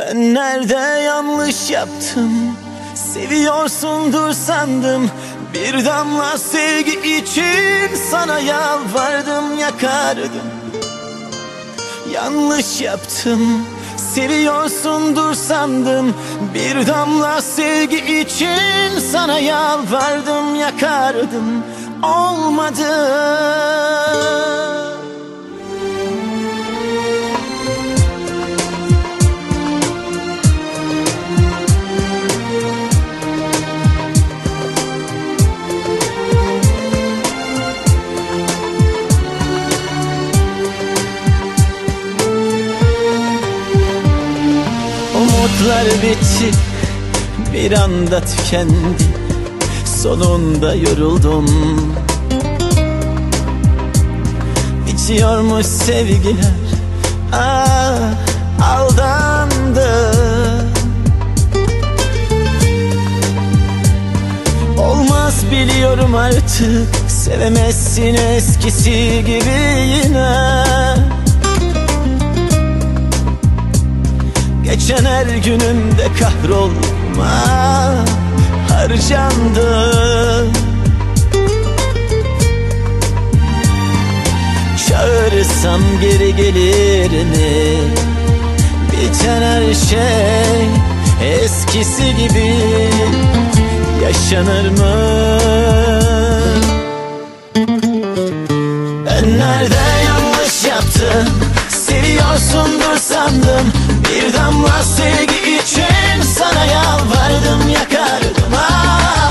Ben nerede yanlış yaptım? Seviyorsundur sandım. Bir damla sevgi için Sana yalvardım yakardım. Yanlış yaptım. Seviyorsundur sandım. Bir damla sevgi için Sana yalvardım yakardım. Olmadı Umutlar bitti Bir anda tükendi Sonunda yoruldum. Bitiyormuş sevgiler Ah aldandı. Olmaz biliyorum artık Sevemezsin eskisi gibi yine Geçen her günümde kahrolma harcandı Çağırırsam geri gelir mi? Biten her şey eskisi gibi yaşanır mı? Ben nerede yanlış yaptım Seviyorsundur sandım Bir damla sevgi için Sana yalvardım yakardım. Ah,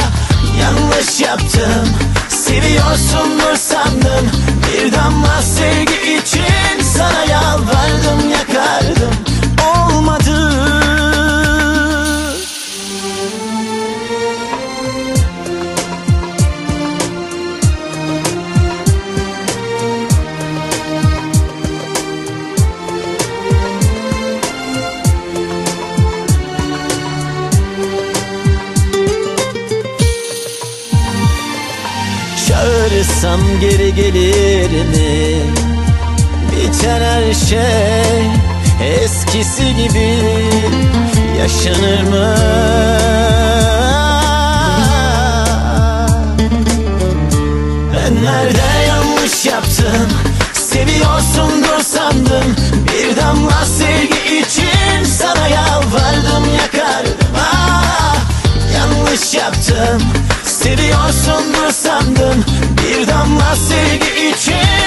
Yanlış yaptım Seviyorsundur sandım Bir damla sevgi için Çağırırsam geri gelir mi? Biten her şey eskisi gibi. Yaşanır mı? Ben nerede yanlış yaptım? Seviyorsundur sandım. Bir damla sevgi için Sana yalvardım yakardım ah, Yanlış yaptım. Seviyorsundur sandım Bir damla sevgi için